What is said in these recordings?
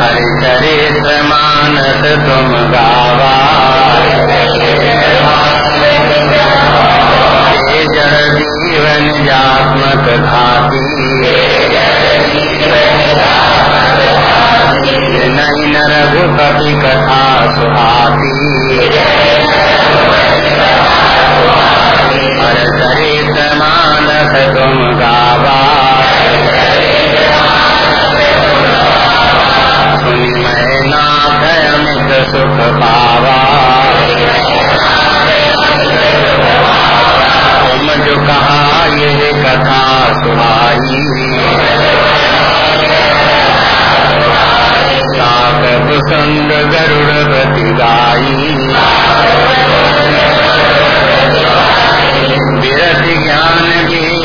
हरि चरित मानस तुम गावा जड़ जीवन जात्मक घाती नहीं न कथा सुहाती हर मानस तुम गावा। सुख पावा तुम जो कहा ये कथा सुहाई साकब संग गरुड़ गति गाई विरत ज्ञान भी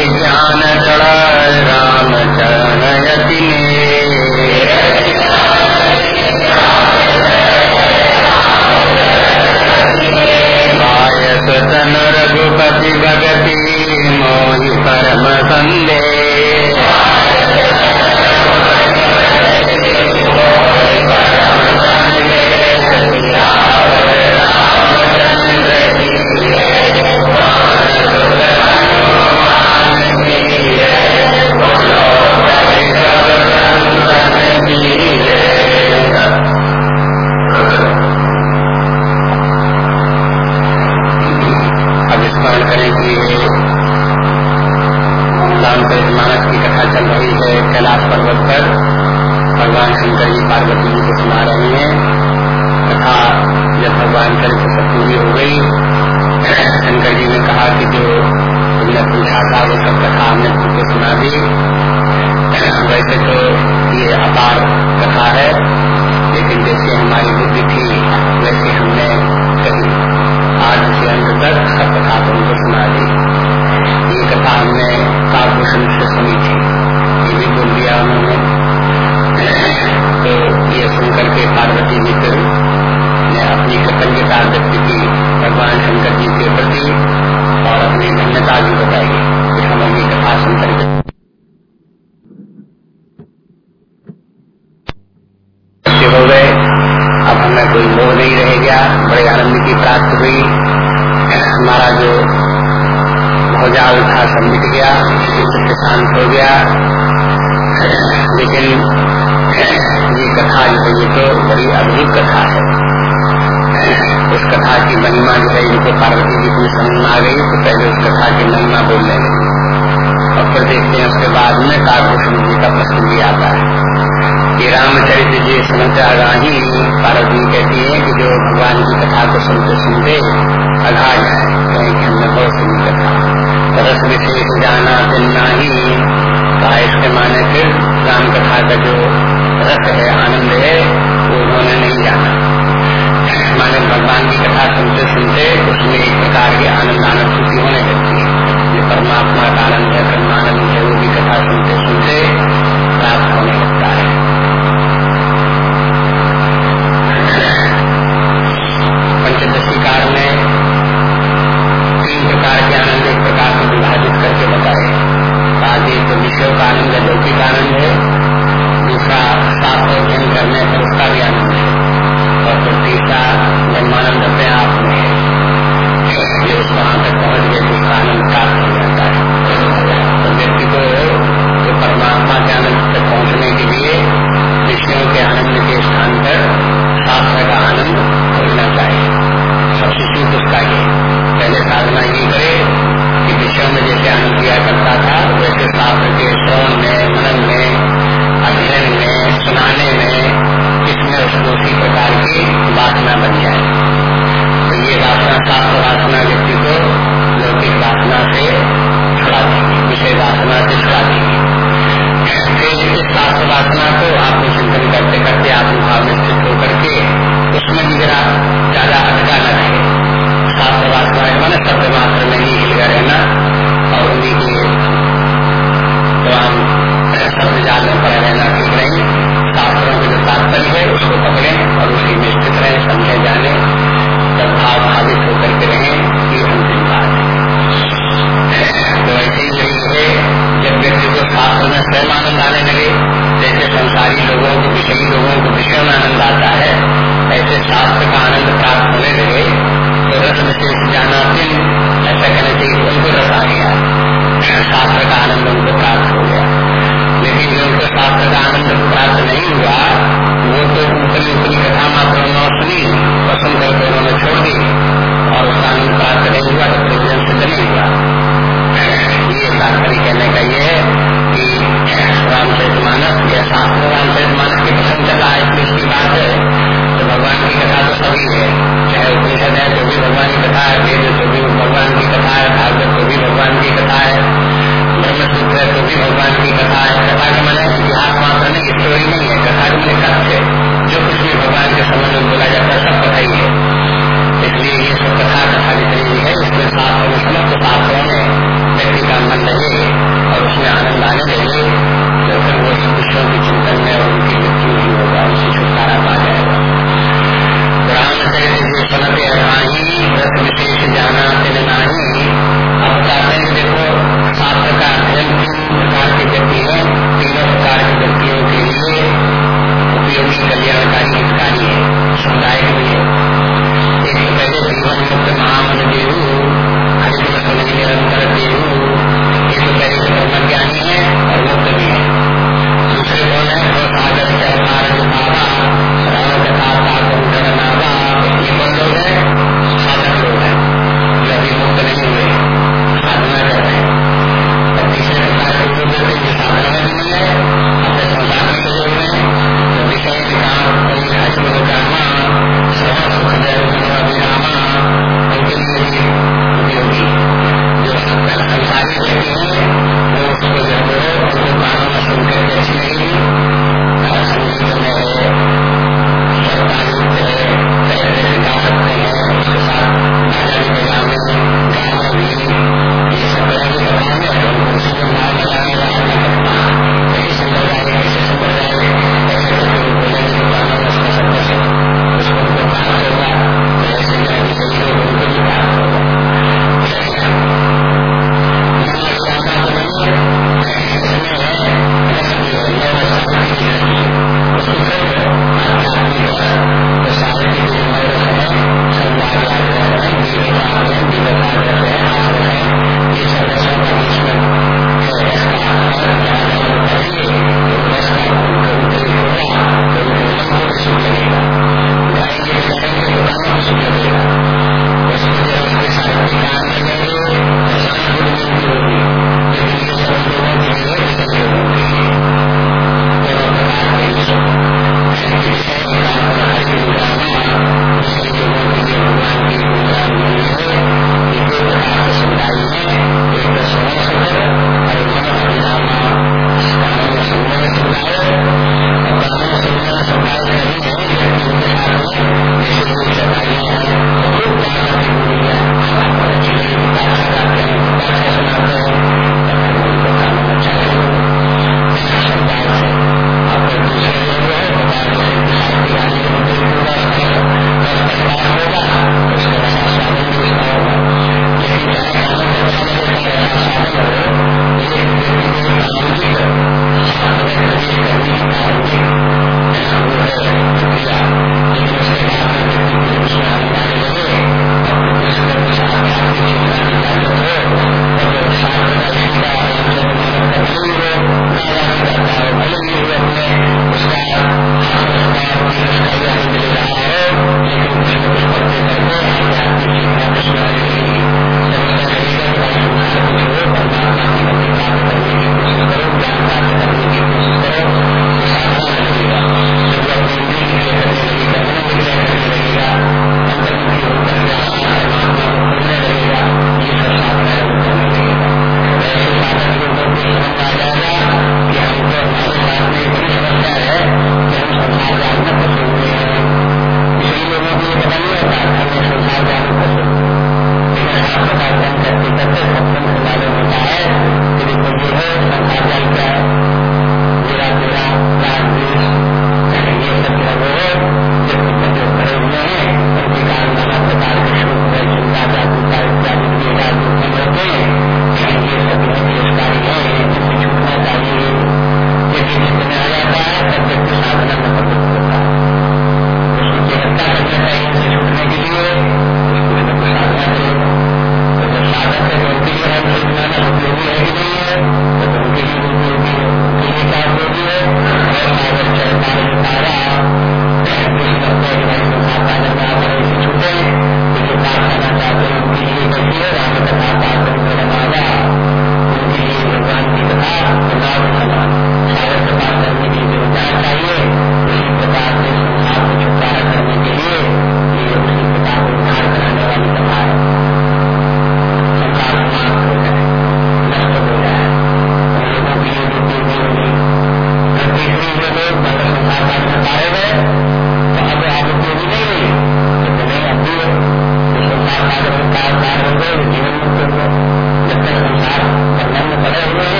कथा हमने तुमको सुना दी। वैसे तो ये अपार कथा है, लेकिन जैसे हमारी बुद्धि थी, वैसे हमने कही आज के अंत तक सब कथा तुमको सुना दी। ये कथा हमने कालभूषण से सुनी थी, ये भी बोल दिया उन्होंने। तो ये सुनकर के पार्वती ने अपनी कृतज्ञता व्यक्त की भगवान शंकर जी के प्रति और अपनी धन्यता भी बताई कि हम ये कथा सुनकर हो गए। अब हमें कोई मोह नहीं रह गया। बड़े आनंद की प्राप्त हुई। हमारा जो भोजाल था सब मिट गया। शांत हो गया। लेकिन ये कथा जो है, ये तो बड़ी अद्भुत कथा है। उस कथा की महिमा जो है, इनको पार्वती जी को समझ में आ गई तो पहले उस कथा की महिमा बोल रहे और फिर देखते हैं, उसके बाद में कालभूषण जी का प्रश्न भी आता है। कि रामचरित जी सुनता राही, पार्वती कहती है कि जो भगवान की कथा को सुनते सुनते अघा जाए कहीं कि हमने बहुत सुनी कथा। रस विशेष जाना दिन नाही। कहा इसके माने फिर राम कथा का जो रस है, आनंद है, वो उन्होंने नहीं जाना। माने भगवान की कथा सुनते सुनते उसमें एक प्रकार की आनंद आनंद छुट्टी होने लगती है। जो परमात्मा का आनंद है, ब्रह्मानंद है, वो भी कथा सुनते सुनते प्राप्त होने लगता है। पंचदशी काल में तीन प्रकार के आनंद एक प्रकार को विभाजित करके बताए। आगे तो विषय का आनंद है, लौकिक आनंद है, दूसरा शास्त्र अध्ययन करने पर उसका भी आनंद है। और फिर तीसरा ब्रह्मानंद अपने आप में है जो उस वहाँ तक पहुँच गए उसका आनंद प्राप्त हो जाता है।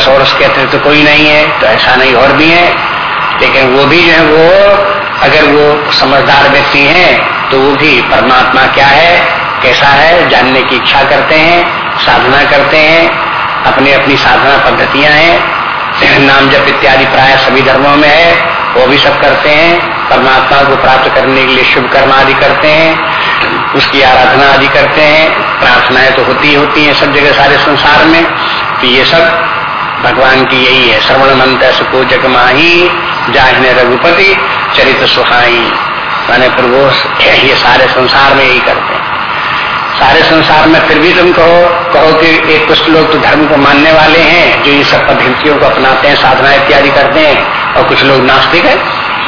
बस और उसके अतिरिक्त तो कोई नहीं है तो ऐसा नहीं, और भी है। लेकिन वो भी जो है, वो अगर वो समझदार व्यक्ति हैं तो वो भी परमात्मा क्या है, कैसा है, जानने की इच्छा करते हैं, साधना करते हैं, अपनी अपनी साधना पद्धतियाँ हैं। नाम जप इत्यादि प्राय सभी धर्मों में है, वो भी सब करते हैं। परमात्मा को प्राप्त करने के लिए शुभ कर्म आदि करते हैं, उसकी आराधना आदि करते हैं। प्रार्थनाएँ तो होती होती हैं सब जगह सारे संसार में तो ये सब भगवान की यही है, श्रवण मंत्र सुको जग माही, जाहिने रघुपति चरित्र सुहाई। मैंने प्रभु ये सारे संसार में यही करते हैं। सारे संसार में फिर भी तुम कहो कहो कि एक कुछ लोग तो धर्म को मानने वाले हैं, जो इन सब पद्धतियों को अपनाते हैं, साधना इत्यादि करते हैं, और कुछ लोग नास्तिक है।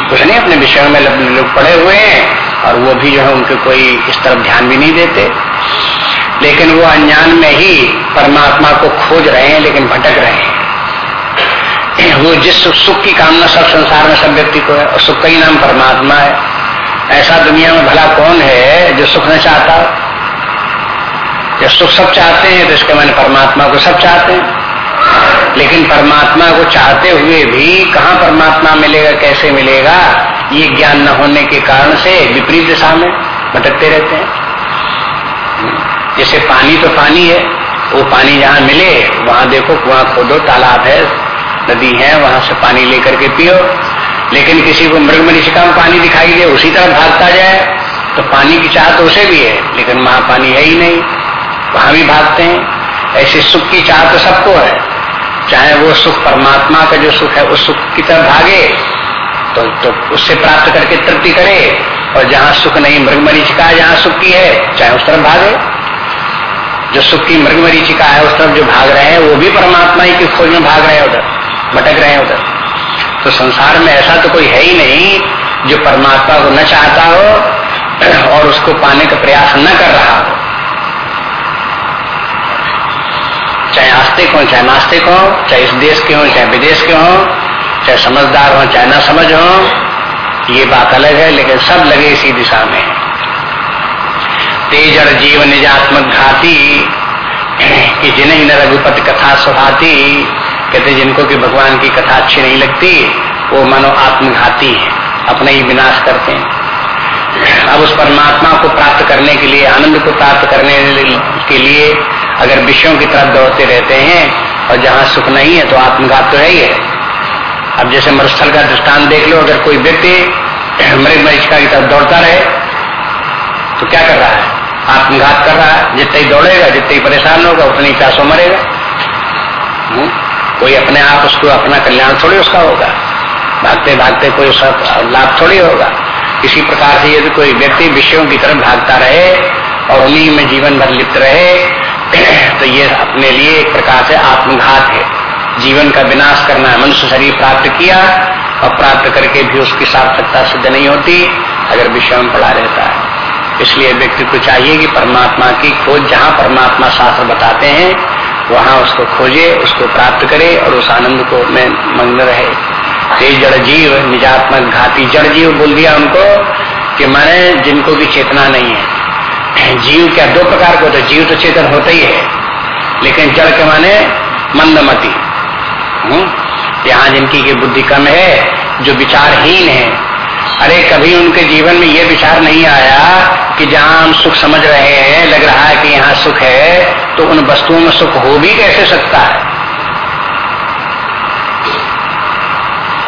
कुछ नहीं, अपने विषयों में लोग पड़े हुए हैं, और वो भी जो है उनके कोई इस तरफ़ ध्यान भी नहीं देते। लेकिन वो अनजान में ही परमात्मा को खोज रहे हैं, लेकिन भटक रहे हैं। वो जिस सुख सुख की कामना सब संसार में सब व्यक्ति को है, और सुख का ही नाम परमात्मा है। ऐसा दुनिया में भला कौन है जो सुख न चाहता? जब सुख सब चाहते हैं तो इसके मैंने परमात्मा को सब चाहते हैं। लेकिन परमात्मा को चाहते हुए भी कहा परमात्मा मिलेगा, कैसे मिलेगा, ये ज्ञान न होने के कारण से विपरीत दिशा में भटकते रहते हैं। जैसे पानी तो पानी है, वो पानी जहाँ मिले, वहाँ देखो, वहाँ खोदो, तालाब है नदी है वहाँ से पानी लेकर के पियो। लेकिन किसी को मृग मरीचिका में पानी दिखाई दे उसी तरफ़ भागता जाए तो पानी की चाह तो उसे भी है लेकिन वहाँ पानी है ही नहीं। वहाँ भी भागते हैं। ऐसे सुख की चाह तो सबको है। चाहे वो सुख परमात्मा का जो सुख है उस सुख की तरफ़ भागे तो, तो उससे प्राप्त करके तृप्ति करे। और जहाँ सुख नहीं मृग मरीचिका है जहाँ सुख की है चाहे उस तरफ़ भागे। जो सुख की मृग मरीचिका है उस तरफ़ जो भाग रहे हैं वो भी परमात्मा ही की खोज में भाग रहे हैं उधर। भटक रहे हैं उधर। तो संसार में ऐसा तो कोई है ही नहीं जो परमात्मा को न चाहता हो और उसको पाने का प्रयास न कर रहा हो। चाहे आस्तिक हो, चाहे नास्तिक हो, चाहे इस देश के हो, चाहे विदेश के हो, चाहे समझदार हो, चाहे ना समझ हो, ये बात अलग है, लेकिन सब लगे इसी दिशा में। तेज और जीव निजात्मक घाती, कि जिन्हें न रघुपति कथा सुहाती कहते जिनको कि भगवान की कथा अच्छी नहीं लगती, वो मानो आत्मघाती है, अपने ही विनाश करते हैं। अब उस परमात्मा को प्राप्त करने के लिए, आनंद को प्राप्त करने के लिए, अगर विषयों की तरफ़ दौड़ते रहते हैं, और जहाँ सुख नहीं है तो आत्मघात तो है ही है। अब जैसे मरुस्थल का दृष्टान देख लो, अगर कोई व्यक्ति मृग मरीचिका की तरफ़ दौड़ता रहे तो क्या कर रहा है? आत्मघात कर रहा है। जितना ही दौड़ेगा, जितना ही परेशान होगा, उतना प्यासों मरेगा। हम्म? कोई अपने आप उसको, अपना कल्याण थोड़ी उसका होगा। भागते भागते कोई उसका लाभ थोड़ी होगा। इसी प्रकार से यदि कोई व्यक्ति विषयों की तरफ़ भागता रहे और उन्हीं में जीवन भर लिप्त रहे तो ये अपने लिए एक प्रकार से आत्मघात है। जीवन का विनाश करना, मनुष्य शरीर प्राप्त किया और प्राप्त करके भी उसकी सार्थकता सिद्ध नहीं होती, अगर विषय में पड़ा रहता है। इसलिए व्यक्ति को चाहिए कि परमात्मा की खोज, जहाँ परमात्मा शास्त्र बताते हैं वहाँ उसको खोजे, उसको प्राप्त करे और उस आनंद को में मग्न रहे। तेज जड़ जीव निजात्मक घाती जड़ जीव बोल दिया उनको कि मैंने जिनको भी चेतना नहीं है। जीव क्या दो प्रकार को होते जीव तो चेतन होता ही है, लेकिन जड़ के माने मंदमती। हम्म? यहाँ जिनकी की बुद्धि कम है, जो विचारहीन है अरे कभी उनके जीवन में ये विचार नहीं आया कि जहाँ हम सुख समझ रहे हैं, लग रहा है कि यहाँ सुख है तो उन वस्तुओं में सुख हो भी कैसे सकता है?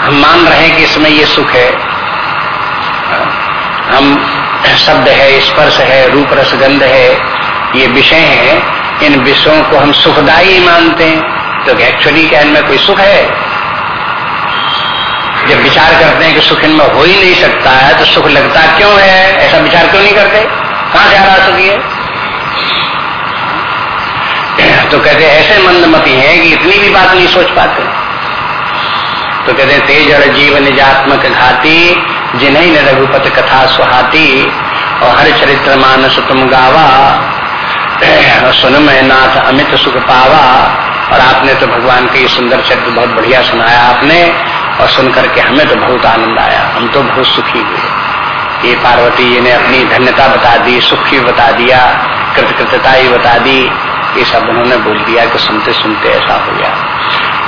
हम मान रहे हैं कि इसमें ये सुख है। हम शब्द है, स्पर्श है, रूप रस गंध है, ये विषय है। इन विषयों को हम सुखदायी मानते हैं। तो एक्चुअली क्या इनमें कोई सुख है? जब विचार करते हैं कि सुख इनमें हो ही नहीं सकता है तो सुख लगता क्यों है? ऐसा विचार क्यों नहीं करते? कहाँ से आ रहा सुख तो कहते ऐसे मंदमती है कि इतनी भी बात नहीं सोच पाते। तो कहते तेज और जीव निजात्मक घाती, जिन्हें न रघुपत कथा सुहाती, और हर चरित्र मानस तुम गावा। और सुन में नाथ अमित सुख पावा। और आपने तो भगवान के सुंदर चरित्र बहुत बढ़िया सुनाया आपने। और सुन करके हमें तो बहुत आनंद आया। हम तो बहुत सुखी हुए। ये पार्वती जी ने अपनी धन्यता बता दी, सुख भी बता दिया, कृतकृतता ही बता दी। ये सब उन्होंने बोल दिया कि सुनते सुनते ऐसा हो गया।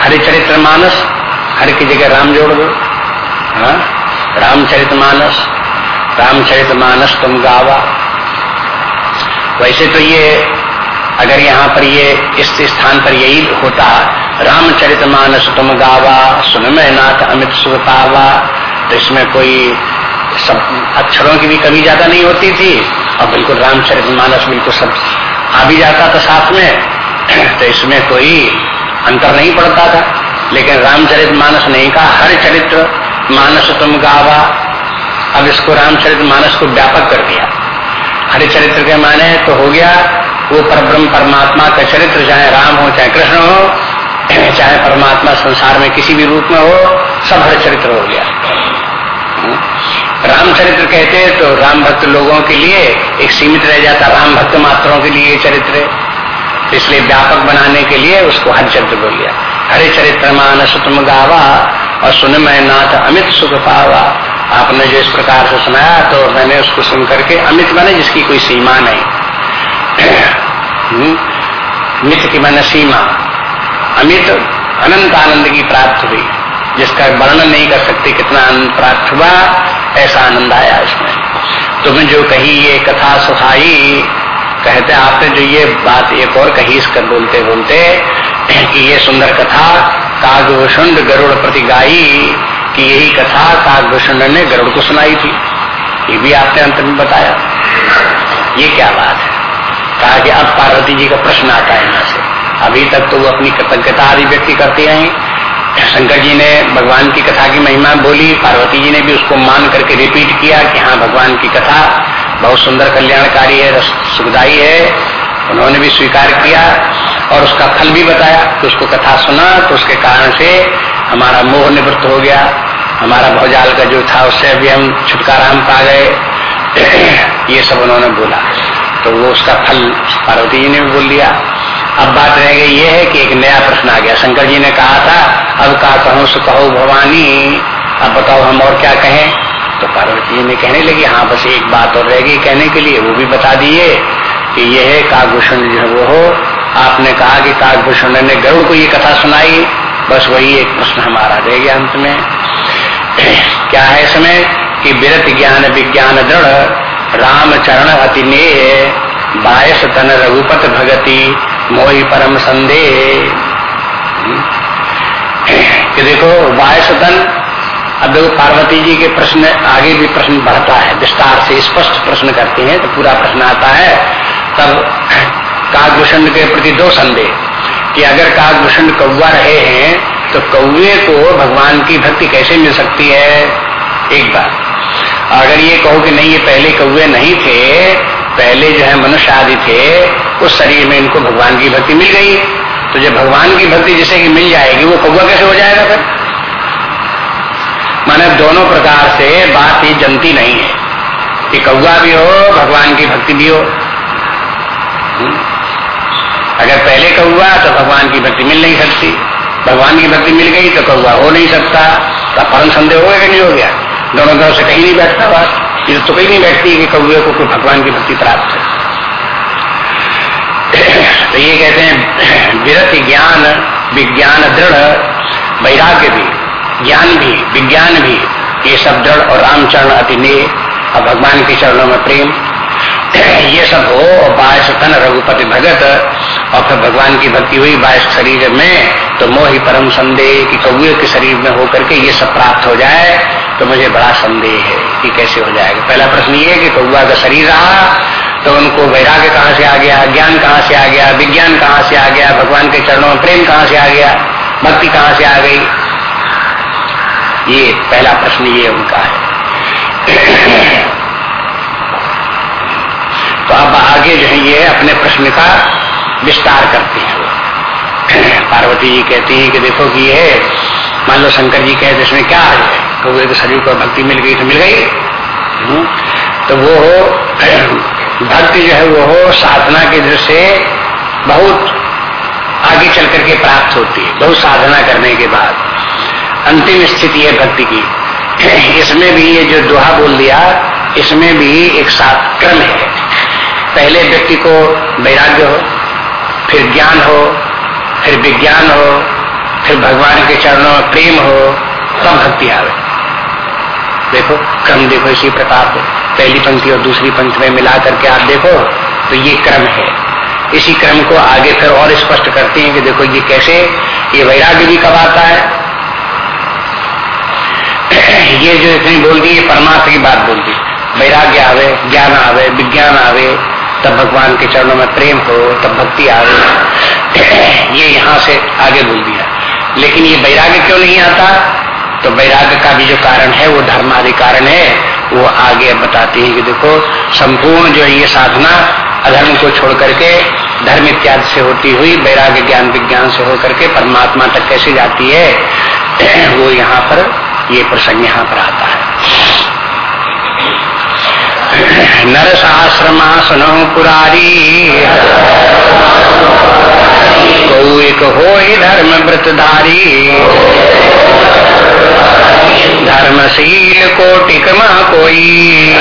हरिचरित्र मानस, हर की जगह राम जोड़ दो। हाँ? रामचरित मानस रामचरित मानस तुम गावा। वैसे तो ये, अगर यहाँ पर ये इस स्थान पर यही होता रामचरित मानस तुम गावा सुन में नाथ अमित सुख पावा तो इसमें कोई सब अक्षरों की भी कमी ज़्यादा नहीं होती थी। और बिल्कुल रामचरित मानस बिल्कुल सब आ भी जाता था साथ में। तो इसमें कोई अंतर नहीं पड़ता था। लेकिन रामचरित मानस नहीं कहा, हर चरित्र मानस तुम गावा अब इसको रामचरित मानस को व्यापक कर दिया। हरि चरित्र के माने तो हो गया, वो परब्रह्म परमात्मा का चरित्र, चाहे राम हो, चाहे कृष्ण हो चाहे परमात्मा संसार में किसी भी रूप में हो, सब हर चरित्र हो गया। रामचरित्र कहते हैं तो राम भक्त लोगों के लिए एक सीमित रह जाता, राम भक्त मात्रों के लिए चरित्र। इसलिए व्यापक बनाने के लिए उसको हर चरित्र बोल लिया हरे चरित्र मान तुम गावा और सुन मैं नाथ अमित सुख पावा। आपने जो इस प्रकार से सुनाया तो मैंने उसको सुन करके अमित बने जिसकी कोई सीमा नहीं। हम्म। मित की मैंने सीमा। अमित अनंत आनंद की प्राप्त हुई। जिसका वर्णन नहीं कर सकते कितना आनंद प्राप्त हुआ, ऐसा आनंद आया इसमें तुम्हें जो कही ये कथा सुखाई कहते आपने जो ये बात एक और कही इसका बोलते बोलते कि ये सुंदर कथा कागभूषुंड गरुड़ प्रति गाई, कि यही कथा कागभूषुंड ने गरुड़ को सुनाई थी। ये भी आपने अंत में बताया। ये क्या बात है? कहा कि अब पार्वती जी का प्रश्न आता है यहाँ से। अभी तक तो वो अपनी कृतज्ञता आदि व्यक्ति करती रही शंकर जी ने भगवान की कथा की महिमा बोली, पार्वती जी ने भी उसको मान करके रिपीट किया कि हाँ भगवान की कथा बहुत सुंदर कल्याणकारी है सुखदायी है। उन्होंने भी स्वीकार किया और उसका फल भी बताया तो उसको कथा सुना तो उसके कारण से हमारा मोह निवृत्त हो गया। हमारा भौजाल का जो था, उससे भी हम छुटकारा हम पा गए। ये सब उन्होंने बोला। तो वो उसका फल पार्वती जी ने भी बोल दिया। अब बात रह गई ये है कि एक नया प्रश्न आ गया। शंकर जी ने कहा था, अब का कहूँ सो कहो भवानी। अब बताओ हम और क्या कहें? तो पार्वती जी ने कहने लगी हाँ बस एक बात और रह गई कहने के लिए, वो भी बता दिए कि ये है काकभूषण जो वो हो। आपने कहा कि काकभूषण ने गरुड़ को ये कथा सुनाई। बस वही एक प्रश्न हमारा रह गया अंत में। क्या है इसमें कि विरत ज्ञान विज्ञान दृढ़, राम चरण अति नेह, बायस तन रघुपत भगति। मोहि परम संदेह। कि देखो बायस तन अब देखो पार्वती जी के प्रश्न, आगे भी प्रश्न बढ़ता है, विस्तार से स्पष्ट प्रश्न करते हैं तो पूरा प्रश्न आता है। तब काकभूषण के प्रति दो संदेह, कि अगर काकभूषण कौआ रहे हैं तो कौए को भगवान की भक्ति कैसे मिल सकती है? एक बात। अगर ये कहो कि नहीं, ये पहले कौए नहीं थे पहले जो है मनुष्य आदि थे, उस शरीर में इनको भगवान की भक्ति मिल गई। तो जब भगवान की भक्ति जिसे की मिल जाएगी, वो कौआ कैसे हो जाएगा फिर? माने दोनों प्रकार से बात ही जनती नहीं है। कि कौआ भी हो, भगवान की भक्ति भी हो। हम्म। अगर पहले कौआ तो भगवान की भक्ति मिल नहीं सकती। भगवान की भक्ति मिल गई तो कौवा हो नहीं सकता। तो परम संदेह हो गया कि नहीं हो गया? दोनों तरफ़ से कहीं नहीं बैठता बात। ये तो कहीं नहीं बैठती कि कौए को कोई भगवान की भक्ति प्राप्त है। तो ये कहते हैं, विरत ज्ञान, विज्ञान दृढ़, वैराग्य भी, ज्ञान भी, विज्ञान भी, ये सब दृढ़ और रामचरण अति ने और भगवान के चरणों में प्रेम। ये सब हो, और बायस तन रघुपति भगत, और फिर भगवान की भक्ति हुई बायस शरीर में तो मोह ही परम संदेह कि कौए के शरीर में होकर के ये सब प्राप्त हो जाए। तो मुझे बड़ा संदेह है कि कैसे हो जाएगा। पहला प्रश्न ये है कि कौआ का शरीर रहा तो उनको वैराग्य कहाँ से आ गया, ज्ञान कहाँ से आ गया, विज्ञान कहाँ से आ गया, भगवान के चरणों में प्रेम कहाँ से आ गया, भक्ति कहाँ से आ गई? ये पहला प्रश्न ये उनका है। तो अब आगे जो है ये अपने प्रश्न का विस्तार करते हैं पार्वती जी कहती है कि देखो कि ये, मान लो शंकर जी कहते इसमें क्या है? तो वो शरीर को भक्ति मिल गई तो मिल गई। हम्म। तो वो हो, भक्ति जो है वो हो, साधना की दृष्टि से बहुत आगे चल करके प्राप्त होती है, बहुत साधना करने के बाद। अंतिम स्थिति है भक्ति की। इसमें भी ये जो दोहा बोल दिया, इसमें भी एक सात क्रम है। पहले व्यक्ति को वैराग्य हो, फिर ज्ञान हो, फिर विज्ञान हो, फिर भगवान के चरणों में प्रेम हो, तब भक्ति आवे। देखो, क्रम देखो इसी प्रकार से। पहली पंक्ति और दूसरी पंक्ति में मिला करके आप देखो तो ये क्रम है। इसी क्रम को आगे फिर और स्पष्ट करते हैं कि देखो ये कैसे, ये वैराग्य भी कब आता है। ये जो इतनी बोल दी ये परमात्मा की बात बोल दी वैराग्य आवे, ज्ञान आवे, विज्ञान आवे, तब भगवान के चरणों में प्रेम हो, तब भक्ति आवे। ये यहाँ से आगे बोल दिया लेकिन ये वैराग्य क्यों नहीं आता? तो वैराग्य का भी जो कारण है, वो धर्म आदि कारण है, वो आगे बताती है कि देखो, संपूर्ण जो ये साधना अधर्म को छोड़ करके धर्म इत्यादि से होती हुई वैराग्य ज्ञान विज्ञान से होकर के परमात्मा तक कैसे जाती है, वो यहाँ पर, ये प्रसंग यहाँ पर आता है। नर सहस्रमा सुनो पुरारी एक हो धर्म व्रतधारी धर्मशील मा कोई।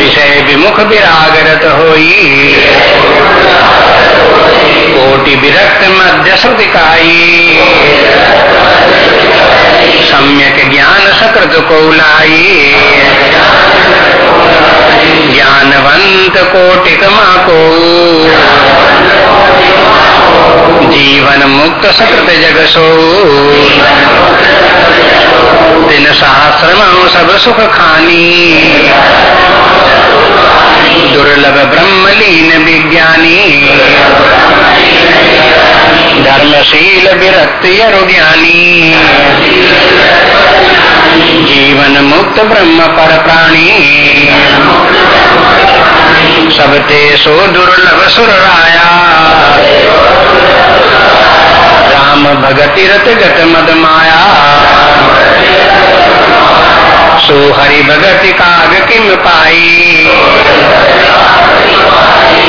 विषय विमुख विरागरत होई। कोटि विरक्त मध्य श्रुतिकाई सम्यक ज्ञान सकृत को लाई ज्ञानवंत कोटिकमा को जीवन मुक्त सकृत जगसो। दिन सहस्रम सब सुख खानी। दुर्लभ ब्रह्मलीन विज्ञानी। धर्मशील विरक्त ज्ञानी जीवन मुक्त ब्रह्म पर प्राणी। सबते सो दुर्लभ सुर राया राम भगति रत गत मद माया। सो हरि भगति काग किम पाई?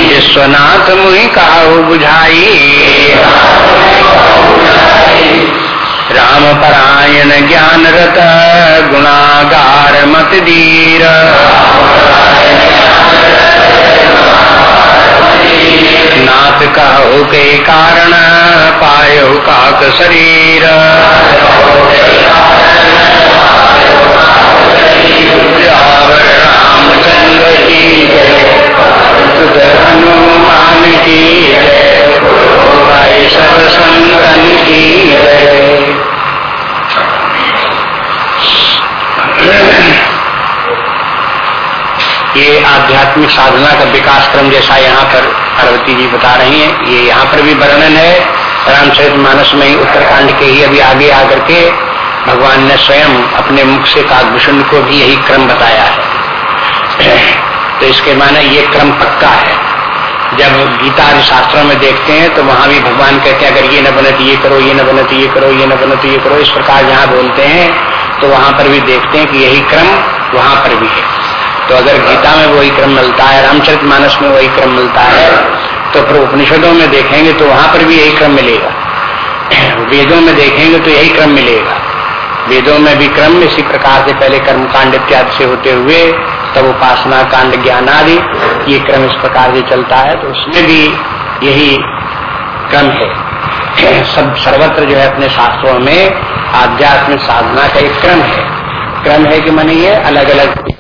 विश्वनाथ मुहि काहु बुझाई। राम परायण ज्ञान रत गुणागार मत दीर। नाथ कहो के कारण पायो काक शरीर। ये आध्यात्मिक साधना का विकास क्रम जैसा यहाँ पर पार्वती जी बता रही हैं। ये यहाँ पर भी वर्णन है। रामचरित मानस में ही उत्तरकांड के ही अभी आगे आकर के भगवान ने स्वयं अपने मुख से काकभूषण को भी यही क्रम बताया है। तो इसके माने ये क्रम पक्का है। जब गीता शास्त्रों में देखते हैं तो वहाँ भी भगवान कहते हैं, अगर ये न बने तो ये करो, ये न बने तो ये करो, ये न बने तो ये करो, इस प्रकार जहाँ बोलते हैं तो वहाँ पर भी देखते हैं कि यही क्रम वहाँ पर भी है। तो अगर गीता में वही क्रम मिलता है, रामचरित मानस में वही क्रम मिलता है तो फिर उपनिषदों में देखेंगे तो वहाँ पर भी यही क्रम मिलेगा। वेदों में देखेंगे तो यही क्रम मिलेगा। वेदों में भी क्रम में इसी प्रकार से पहले कर्म कांड इत्यादि से होते हुए, तब उपासना, कांड, ज्ञान आदि, ये क्रम इस प्रकार से चलता है तो उसमें भी यही क्रम है। सब सर्वत्र जो है अपने शास्त्रों में आध्यात्मिक साधना का एक क्रम है। क्रम है कि मैंने ये अलग अलग